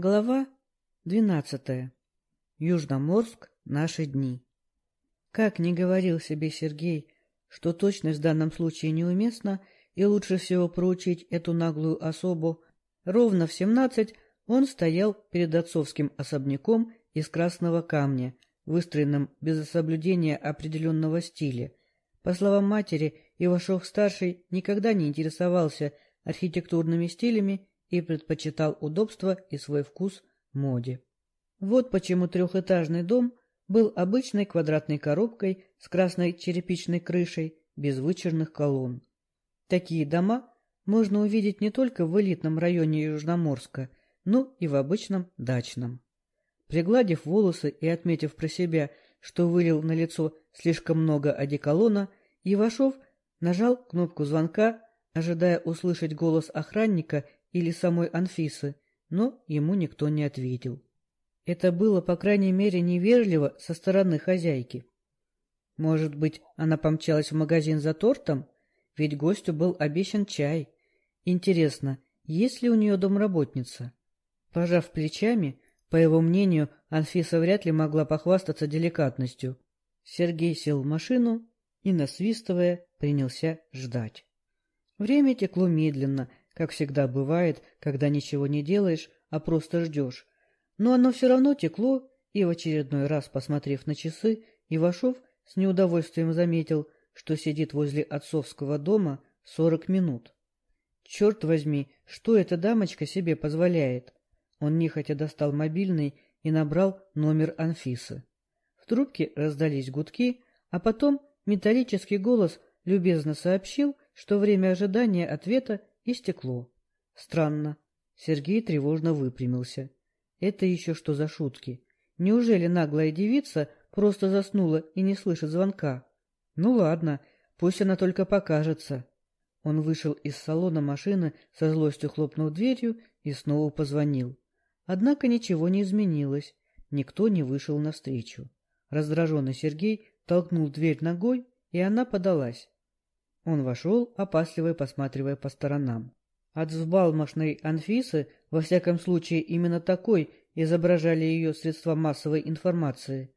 Глава двенадцатая. Южноморск. Наши дни. Как не говорил себе Сергей, что точность в данном случае неуместна, и лучше всего проучить эту наглую особу, ровно в семнадцать он стоял перед отцовским особняком из красного камня, выстроенным без соблюдения определенного стиля. По словам матери, Ивашов-старший никогда не интересовался архитектурными стилями и предпочитал удобство и свой вкус моде. Вот почему трехэтажный дом был обычной квадратной коробкой с красной черепичной крышей без вычерных колонн. Такие дома можно увидеть не только в элитном районе Южноморска, но и в обычном дачном. Пригладив волосы и отметив про себя, что вылил на лицо слишком много одеколона, Ивашов нажал кнопку звонка, ожидая услышать голос охранника или самой Анфисы, но ему никто не ответил. Это было, по крайней мере, невежливо со стороны хозяйки. Может быть, она помчалась в магазин за тортом? Ведь гостю был обещан чай. Интересно, есть ли у нее домработница? Пожав плечами, по его мнению, Анфиса вряд ли могла похвастаться деликатностью. Сергей сел в машину и, насвистывая, принялся ждать. Время текло медленно, как всегда бывает, когда ничего не делаешь, а просто ждешь. Но оно все равно текло, и в очередной раз, посмотрев на часы, Ивашов с неудовольствием заметил, что сидит возле отцовского дома сорок минут. Черт возьми, что эта дамочка себе позволяет? Он нехотя достал мобильный и набрал номер Анфисы. В трубке раздались гудки, а потом металлический голос любезно сообщил, что время ожидания ответа и стекло. Странно. Сергей тревожно выпрямился. Это еще что за шутки? Неужели наглая девица просто заснула и не слышит звонка? Ну ладно, пусть она только покажется. Он вышел из салона машины, со злостью хлопнув дверью и снова позвонил. Однако ничего не изменилось, никто не вышел навстречу. Раздраженный Сергей толкнул дверь ногой, и она подалась. Он вошел, опасливо посматривая по сторонам. От взбалмошной Анфисы, во всяком случае именно такой изображали ее средства массовой информации,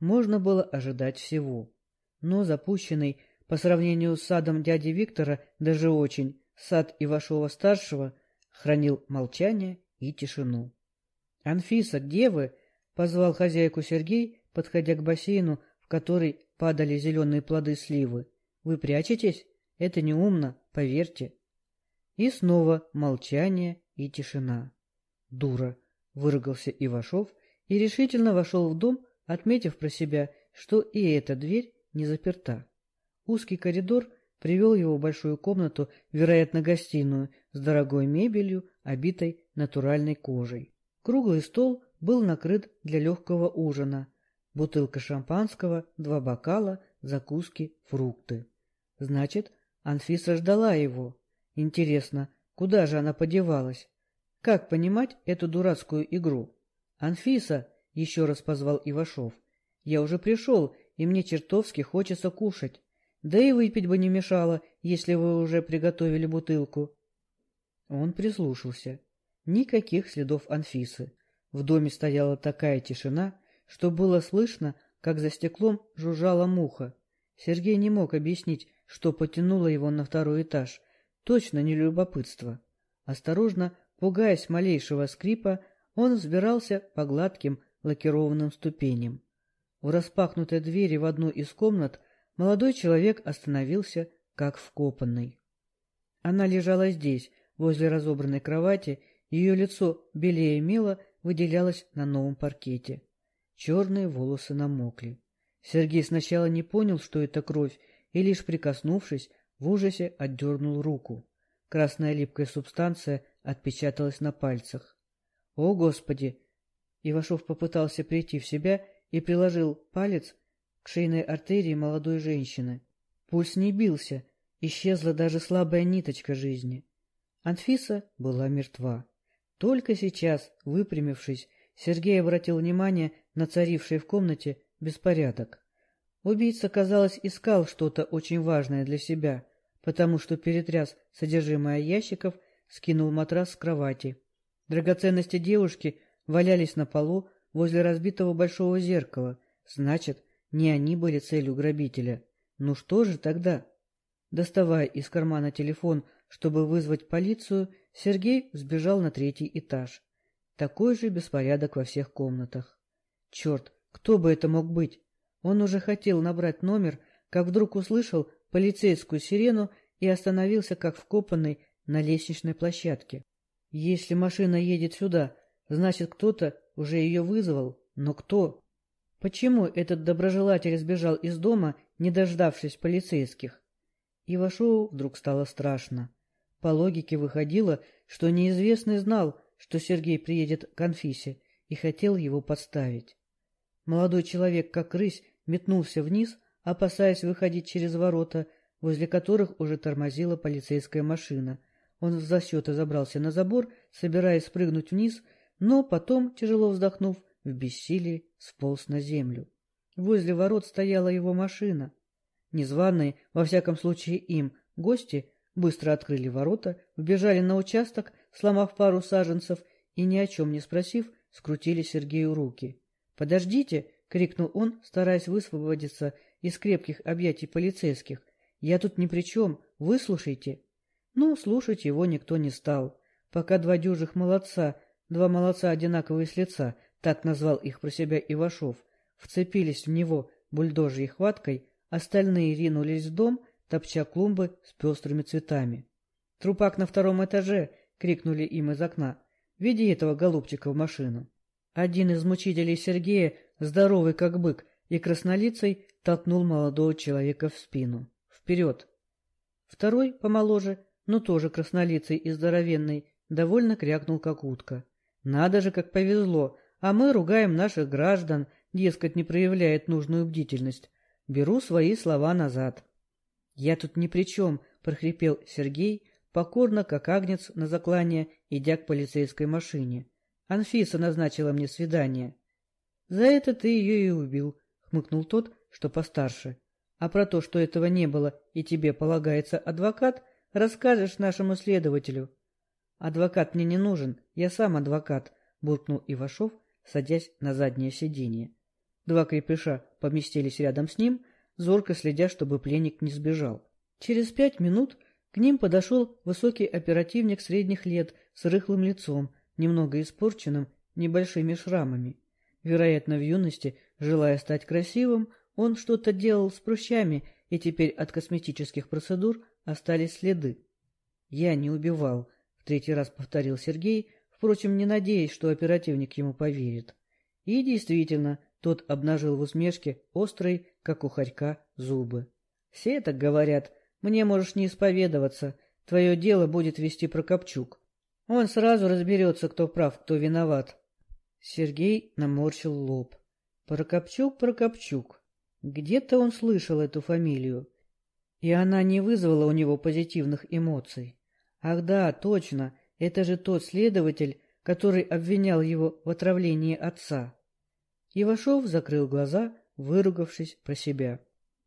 можно было ожидать всего. Но запущенный, по сравнению с садом дяди Виктора, даже очень, сад Ивашова-старшего хранил молчание и тишину. — Анфиса, где вы? — позвал хозяйку Сергей, подходя к бассейну, в который падали зеленые плоды сливы. — Вы прячетесь? Это неумно, поверьте. И снова молчание и тишина. Дура, выругался Ивашов и решительно вошел в дом, отметив про себя, что и эта дверь не заперта. Узкий коридор привел его в большую комнату, вероятно, гостиную, с дорогой мебелью, обитой натуральной кожей. Круглый стол был накрыт для легкого ужина. Бутылка шампанского, два бокала, закуски, фрукты. Значит, Анфиса ждала его. Интересно, куда же она подевалась? Как понимать эту дурацкую игру? «Анфиса!» — еще раз позвал Ивашов. «Я уже пришел, и мне чертовски хочется кушать. Да и выпить бы не мешало, если вы уже приготовили бутылку». Он прислушался. Никаких следов Анфисы. В доме стояла такая тишина, что было слышно, как за стеклом жужжала муха. Сергей не мог объяснить, что потянуло его на второй этаж. Точно не любопытство. Осторожно, пугаясь малейшего скрипа, он взбирался по гладким лакированным ступеням. У распахнутой двери в одну из комнат молодой человек остановился, как вкопанный. Она лежала здесь, возле разобранной кровати, ее лицо белее мела выделялось на новом паркете. Черные волосы намокли. Сергей сначала не понял, что это кровь, и, лишь прикоснувшись, в ужасе отдернул руку. Красная липкая субстанция отпечаталась на пальцах. «О, Господи!» Ивашов попытался прийти в себя и приложил палец к шейной артерии молодой женщины. Пульс не бился, исчезла даже слабая ниточка жизни. Анфиса была мертва. Только сейчас, выпрямившись, Сергей обратил внимание на царивший в комнате беспорядок. Убийца, казалось, искал что-то очень важное для себя, потому что перетряс содержимое ящиков, скинул матрас с кровати. Драгоценности девушки валялись на полу возле разбитого большого зеркала. Значит, не они были целью грабителя. Ну что же тогда? Доставая из кармана телефон, чтобы вызвать полицию, Сергей сбежал на третий этаж. Такой же беспорядок во всех комнатах. Черт, кто бы это мог быть? Он уже хотел набрать номер, как вдруг услышал полицейскую сирену и остановился, как вкопанный, на лестничной площадке. Если машина едет сюда, значит, кто-то уже ее вызвал. Но кто? Почему этот доброжелатель сбежал из дома, не дождавшись полицейских? Ивашову вдруг стало страшно. По логике выходило, что неизвестный знал, что Сергей приедет к Анфисе, и хотел его подставить. Молодой человек, как рысь, метнулся вниз, опасаясь выходить через ворота, возле которых уже тормозила полицейская машина. Он в засчета забрался на забор, собираясь спрыгнуть вниз, но потом, тяжело вздохнув, в бессилии сполз на землю. Возле ворот стояла его машина. Незваные, во всяком случае им, гости быстро открыли ворота, вбежали на участок, сломав пару саженцев и, ни о чем не спросив, скрутили Сергею руки. «Подождите!» — крикнул он, стараясь высвободиться из крепких объятий полицейских. «Я тут ни при чем. Выслушайте». Ну, слушать его никто не стал. Пока два дюжих молодца, два молодца одинаковые с лица, так назвал их про себя Ивашов, вцепились в него бульдожьей хваткой, остальные ринулись в дом, топча клумбы с пестрыми цветами. «Трупак на втором этаже!» — крикнули им из окна. «Веди этого голубчика в машину». Один из мучителей Сергея, здоровый как бык и краснолицей, толкнул молодого человека в спину. «Вперед!» Второй, помоложе, но тоже краснолицый и здоровенный, довольно крякнул как утка. «Надо же, как повезло! А мы ругаем наших граждан, дескать, не проявляет нужную бдительность. Беру свои слова назад». «Я тут ни при чем», — прохрипел Сергей, покорно, как агнец на заклание, идя к полицейской машине. Анфиса назначила мне свидание. — За это ты ее и убил, — хмыкнул тот, что постарше. — А про то, что этого не было и тебе полагается адвокат, расскажешь нашему следователю. — Адвокат мне не нужен, я сам адвокат, — буркнул Ивашов, садясь на заднее сиденье. Два крепыша поместились рядом с ним, зорко следя, чтобы пленник не сбежал. Через пять минут к ним подошел высокий оперативник средних лет с рыхлым лицом, немного испорченным небольшими шрамами. Вероятно, в юности, желая стать красивым, он что-то делал с прыщами, и теперь от косметических процедур остались следы. «Я не убивал», — в третий раз повторил Сергей, впрочем, не надеясь, что оперативник ему поверит. И действительно, тот обнажил в усмешке острые, как у хорька, зубы. «Все так говорят. Мне можешь не исповедоваться. Твое дело будет вести Прокопчук. Он сразу разберется, кто прав, кто виноват. Сергей наморщил лоб. Прокопчук, Прокопчук. Где-то он слышал эту фамилию. И она не вызвала у него позитивных эмоций. Ах да, точно, это же тот следователь, который обвинял его в отравлении отца. Ивашов закрыл глаза, выругавшись про себя.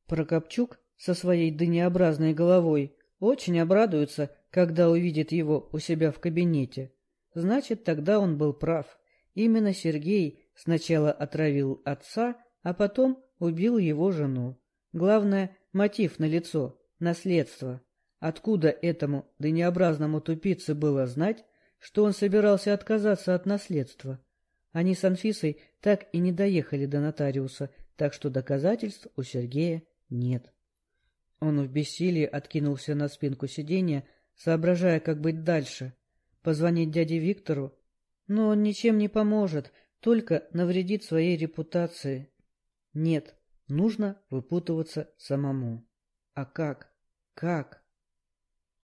Прокопчук со своей дынеобразной головой очень обрадуется, когда увидит его у себя в кабинете. Значит, тогда он был прав. Именно Сергей сначала отравил отца, а потом убил его жену. Главное, мотив на лицо, наследство. Откуда этому дынеобразному тупице было знать, что он собирался отказаться от наследства? Они с Анфисой так и не доехали до нотариуса, так что доказательств у Сергея нет. Он в бессилии откинулся на спинку сиденья, соображая, как быть дальше. Позвонить дяде Виктору? Но он ничем не поможет, только навредит своей репутации. Нет, нужно выпутываться самому. А как? Как?